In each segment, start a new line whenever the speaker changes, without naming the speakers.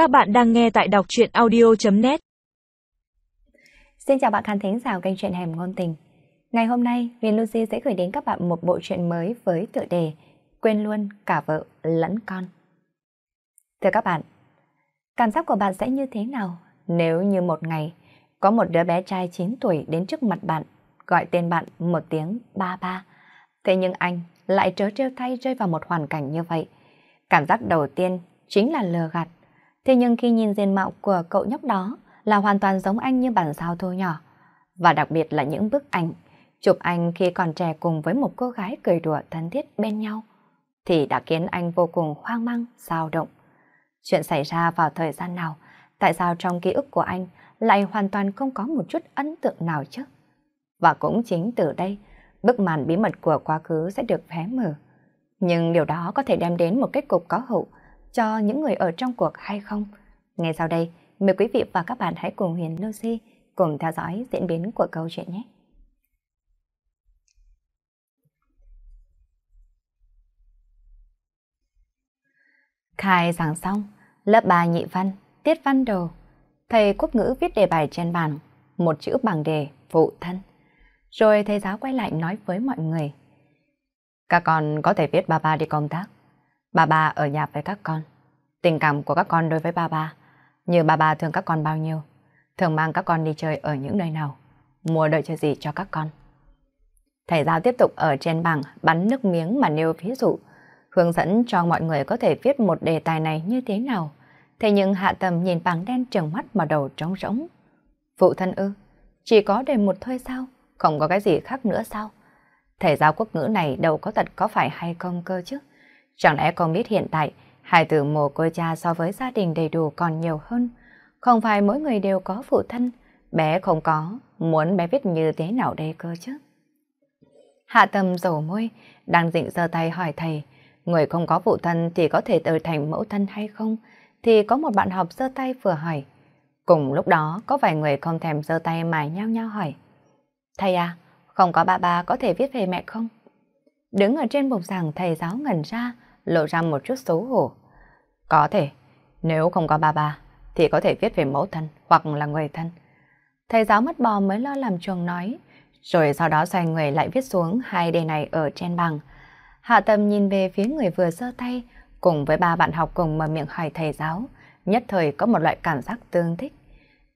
Các bạn đang nghe tại đọc truyện audio.net
Xin chào bạn khán thính giả kênh truyện Hẻm Ngôn Tình. Ngày hôm nay, Huyền Lucy sẽ gửi đến các bạn một bộ truyện mới với tựa đề Quên luôn cả vợ lẫn con. Thưa các bạn, cảm giác của bạn sẽ như thế nào nếu như một ngày có một đứa bé trai 9 tuổi đến trước mặt bạn gọi tên bạn một tiếng ba ba. Thế nhưng anh lại trớ trêu thay rơi vào một hoàn cảnh như vậy. Cảm giác đầu tiên chính là lừa gạt. Thế nhưng khi nhìn diện mạo của cậu nhóc đó là hoàn toàn giống anh như bản sao thu nhỏ. Và đặc biệt là những bức ảnh chụp anh khi còn trẻ cùng với một cô gái cười đùa thân thiết bên nhau thì đã khiến anh vô cùng hoang mang, dao động. Chuyện xảy ra vào thời gian nào? Tại sao trong ký ức của anh lại hoàn toàn không có một chút ấn tượng nào chứ? Và cũng chính từ đây, bức màn bí mật của quá khứ sẽ được hé mở. Nhưng điều đó có thể đem đến một kết cục có hậu cho những người ở trong cuộc hay không? Ngay sau đây, mời quý vị và các bạn hãy cùng Huyền Lucy cùng theo dõi diễn biến của câu chuyện nhé. Khai giảng xong, lớp 3 nhị văn, tiết văn đầu. Thầy quốc ngữ viết đề bài trên bàn, một chữ bằng đề phụ thân. Rồi thầy giáo quay lại nói với mọi người. Các con có thể viết ba ba đi công tác. Ba bà ở nhà với các con. Tình cảm của các con đối với ba bà, Như ba bà thương các con bao nhiêu. Thường mang các con đi chơi ở những nơi nào. Mua đợi chơi gì cho các con. Thầy giáo tiếp tục ở trên bảng bắn nước miếng mà nêu ví dụ. Hướng dẫn cho mọi người có thể viết một đề tài này như thế nào. Thế nhưng hạ tầm nhìn bảng đen trừng mắt mà đầu trống rỗng. Phụ thân ư, chỉ có đề một thôi sao? Không có cái gì khác nữa sao? Thầy giáo quốc ngữ này đâu có thật có phải hay không cơ chứ? Chẳng lẽ con biết hiện tại hai từ mồ côi cha so với gia đình đầy đủ còn nhiều hơn? Không phải mỗi người đều có phụ thân, bé không có, muốn bé viết như thế nào đây cơ chứ? Hạ tâm dầu môi, đang dịnh giơ tay hỏi thầy, người không có phụ thân thì có thể trở thành mẫu thân hay không? Thì có một bạn học giơ tay vừa hỏi. Cùng lúc đó có vài người không thèm giơ tay mà nhao nhao hỏi. Thầy à, không có ba ba có thể viết về mẹ không? Đứng ở trên bục giảng thầy giáo ngẩn ra, lộ ra một chút xấu hổ. Có thể, nếu không có ba ba, thì có thể viết về mẫu thân hoặc là người thân. Thầy giáo mất bò mới lo làm chuồng nói, rồi sau đó xoay người lại viết xuống hai đề này ở trên bảng. Hạ tâm nhìn về phía người vừa giơ tay, cùng với ba bạn học cùng mở miệng hỏi thầy giáo, nhất thời có một loại cảm giác tương thích.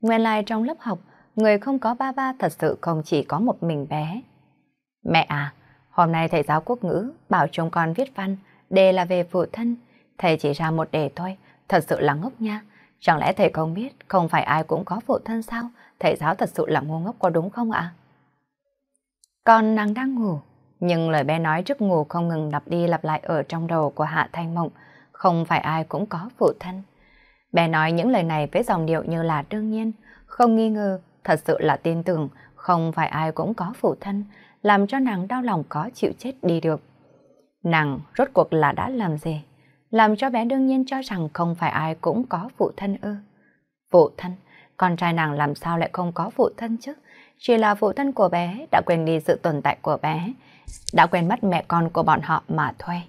Nguyên lai trong lớp học, người không có ba ba thật sự không chỉ có một mình bé. Mẹ à, hôm nay thầy giáo quốc ngữ bảo chúng con viết văn, đề là về phụ thân. Thầy chỉ ra một đề thôi, thật sự là ngốc nha. Chẳng lẽ thầy không biết không phải ai cũng có phụ thân sao? Thầy giáo thật sự là ngu ngốc có đúng không ạ? Con nàng đang ngủ, nhưng lời bé nói trước ngủ không ngừng lặp đi lặp lại ở trong đầu của Hạ Thanh Mộng. Không phải ai cũng có phụ thân. Bé nói những lời này với dòng điệu như là đương nhiên, không nghi ngờ, thật sự là tin tưởng không phải ai cũng có phụ thân, làm cho nàng đau lòng có chịu chết đi được. Nàng rốt cuộc là đã làm gì? Làm cho bé đương nhiên cho rằng không phải ai cũng có phụ thân ư. Phụ thân? Con trai nàng làm sao lại không có phụ thân chứ? Chỉ là phụ thân của bé đã quên đi sự tồn tại của bé, đã quên mất mẹ con của bọn họ mà thôi.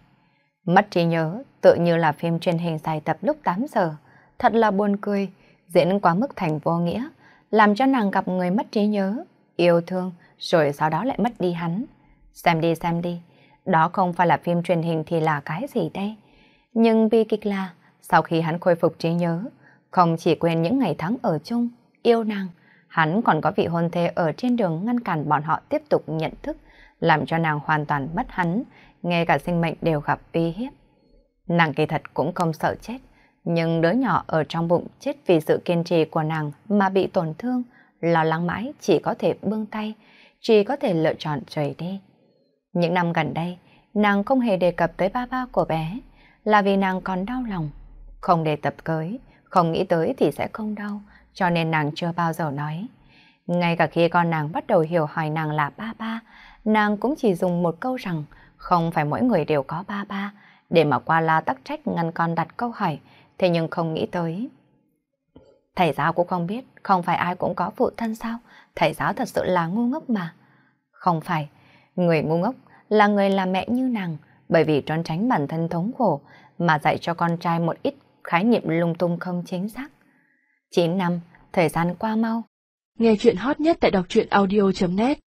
Mất trí nhớ, tự như là phim truyền hình dài tập lúc 8 giờ. Thật là buồn cười, diễn quá mức thành vô nghĩa, làm cho nàng gặp người mất trí nhớ, yêu thương, rồi sau đó lại mất đi hắn. Xem đi xem đi, đó không phải là phim truyền hình thì là cái gì đây? Nhưng bi kịch là, sau khi hắn khôi phục trí nhớ, không chỉ quên những ngày tháng ở chung, yêu nàng, hắn còn có vị hôn thê ở trên đường ngăn cản bọn họ tiếp tục nhận thức, làm cho nàng hoàn toàn mất hắn, ngay cả sinh mệnh đều gặp uy hiếp. Nàng kỳ thật cũng không sợ chết, nhưng đứa nhỏ ở trong bụng chết vì sự kiên trì của nàng mà bị tổn thương, lo lắng mãi chỉ có thể buông tay, chỉ có thể lựa chọn rời đi. Những năm gần đây, nàng không hề đề cập tới ba ba của bé, là vì nàng còn đau lòng. Không đề tập cưới, không nghĩ tới thì sẽ không đau, cho nên nàng chưa bao giờ nói. Ngay cả khi con nàng bắt đầu hiểu hỏi nàng là ba ba, nàng cũng chỉ dùng một câu rằng không phải mỗi người đều có ba ba, để mà qua la tắc trách ngăn con đặt câu hỏi, thế nhưng không nghĩ tới. Thầy giáo cũng không biết, không phải ai cũng có phụ thân sao, thầy giáo thật sự là ngu ngốc mà. Không phải, người ngu ngốc là người làm mẹ như nàng, bởi vì trốn tránh bản thân thống khổ mà dạy cho con trai một ít khái niệm lung tung không chính xác. 9 năm, thời gian qua mau.
Nghe chuyện hot nhất tại đọc truyện audio.net